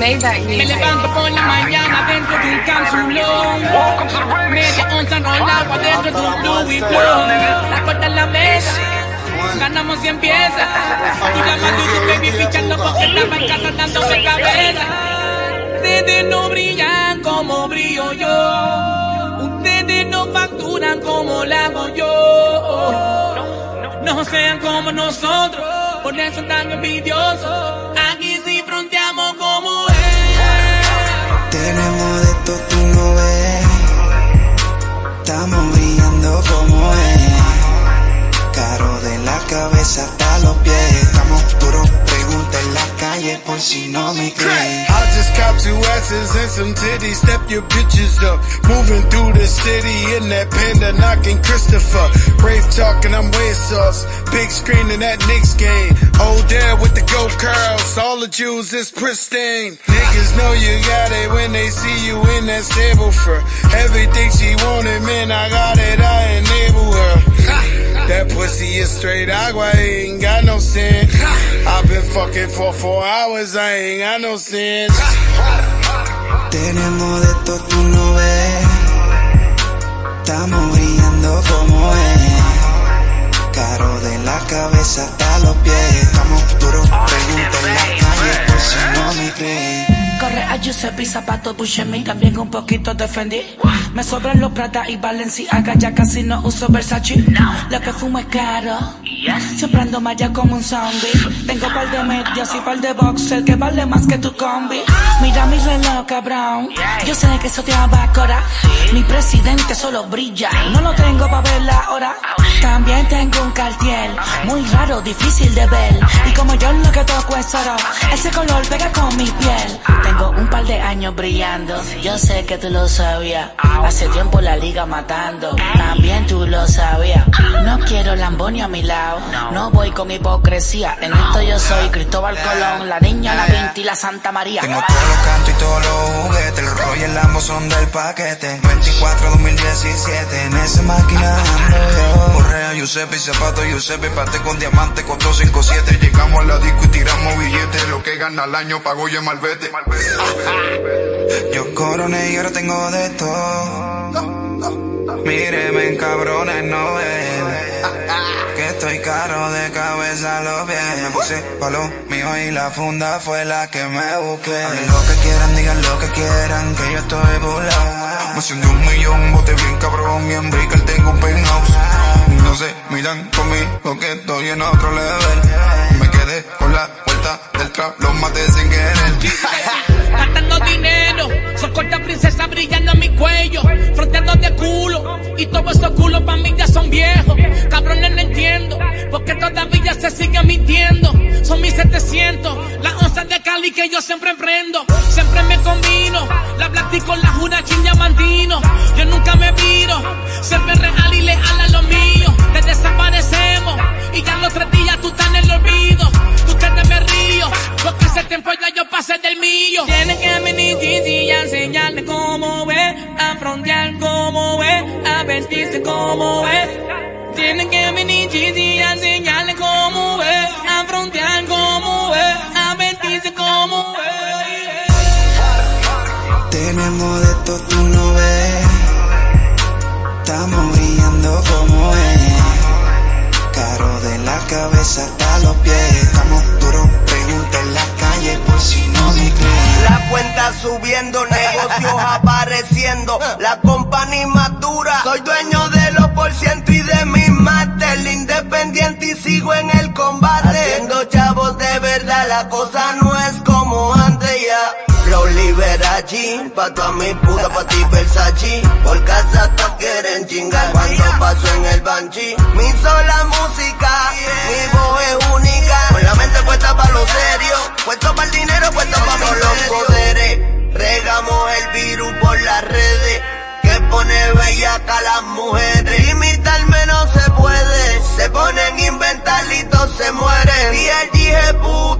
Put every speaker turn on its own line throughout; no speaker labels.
Me levanto por la mañana dentro de un cápsulón. Media onza enrolado adentro de un Louis Vuitton. La cuenta en la mesa. Ganamos 100 piezas. Y la maduro baby fichando porque estaba en casa dándome cabeza. Ustedes no brillan como brillo yo. Ustedes no facturan como la hago yo. No sean como nosotros, por eso tan envidiosos.
Tú no ves.
Two asses and some titties, step your bitches up. Moving through the city in that panda, knocking Christopher. Brave talking, I'm way sauce. Big screen in that Knicks game. Old dad with the gold curls, all the jewels is pristine. Niggas know you got it when they see you in that stable for everything she wanted, man. I got it, I enable her. That pussy is straight agua, ain't got no sin. I've been fucking for four hours, I ain't got no sense.
Tenemos de esto, tú no ves. Estamos brillando como es. Caro de la cabeza hasta los pies. Estamos duros, pregunta en la calle por si no me creen.
Corre a Giuseppe, zapatos Buscemi, también un poquito de Fendi. Me sobran los Prada y Balenciaga, ya casi no uso Versace. Lo que fumo es caro, siempre ando malla como un zombie. Tengo par de medias y par de boxer que vale más que tu combi. Mira mi reloj, cabrón, yo sé que eso te abacora. Mi presidente solo brilla, no lo tengo pa' ver la hora. También tengo un cartier, muy raro, difícil de ver. Y como yo lo que toco es oro, ese color pega con mi piel. Tengo un par de años brillando, yo sé que tú lo sabías. Hace tiempo la liga matando, también tú lo sabías. No quiero Lamboni a mi lado, no voy con hipocresía. En esto yo soy Cristóbal Colón, la niña, la Pinti y la Santa María.
Tengo todos los cantos y todos los juguetes. El rollo y el Lambo son del paquete. 24 2017, en esa máquina ando yo. Correa, Giuseppe, zapato, Giuseppe, pate con diamante, costó 57.
Llegamos a la disco y tiramos billetes. Lo que gana al año pago yo en Malvete.
Yo coroné y ahora tengo de todo. Míreme en cabrones, no ven. Que estoy caro de cabeza a los pies. Me puse pa' lo mío y la funda fue la que me busqué. Hablen lo que quieran, digan lo que quieran, que yo estoy burlado.
Me de un millón, bote bien cabrón y en Brickell tengo un penthouse. Miran conmigo que estoy en otro level. Me quedé con la vuelta del trap, los maté sin querer.
Gastando dinero, son cortas princesas brillando en mi cuello, fronteando de culo, y todos esos culos pa' mí ya son viejos. Cabrones no entiendo, porque todavía se sigue mintiendo. Son mis 700, las onzas de Cali que yo siempre emprendo. Siempre me combino, la Black con la jura diamantino. Yo nunca me viro, siempre real y leal a lo mío. Te desaparecemos, y ya los tres días tú estás en el olvido. Tú ustedes me río, porque ese tiempo ya yo pasé del mío. Tienen que venir Gigi a enseñarle cómo es, a frontear cómo es, a vestirse como es.
Subiendo, negocios apareciendo, la compañía madura. Soy dueño de los por ciento y de mi máster, independiente y sigo en el combate. Haciendo chavos de verdad, la cosa no es como antes ya. Flow Liberace, pa' toda mi puta, pa' ti Versace. Por casa todos quieren chingar cuando paso en el banshee. Mi sola música, mi voz es única. Con la mente puesta pa' lo serio, puesto pa' el dinero, puesto pa' todos los poderes. Regamos el virus por las redes, que pone bellaca a las mujeres. Imitarme no se puede, se ponen a inventar y todos se mueren. Y el dije puta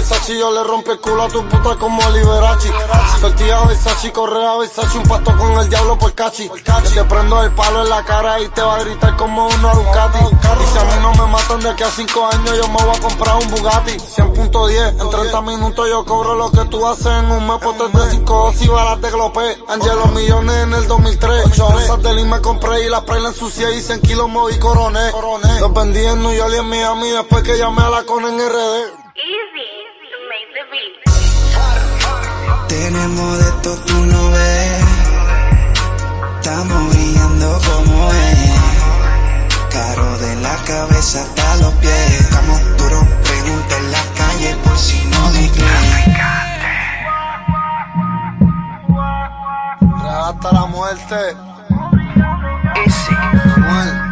Versace, yo le rompe el culo a tu puta como Liberace. Sortía Versace, correa Versace, un pasto con el diablo por cachi. Te prendo el palo en la cara y te va a gritar como uno Ducati. Y si a mí no me matan de aquí a 5 años, yo me voy a comprar un Bugatti. 100.10, en 30 minutos yo cobro lo que tú haces en un mes. Potes de 5 y balas de Glopé. Angelo millones en el 2003. Ocho de me compré y las la ensucié y 100 kilos moví coroné. Los vendí en New York y en Miami después que llamé a la con en RD.
tenemos de todo tú no ves. Estamos brillando como es. Caro de la cabeza hasta los pies. Estamos duros, pregunta en la calle por si no le creen.
Hasta la muerte. Easy. Manuel.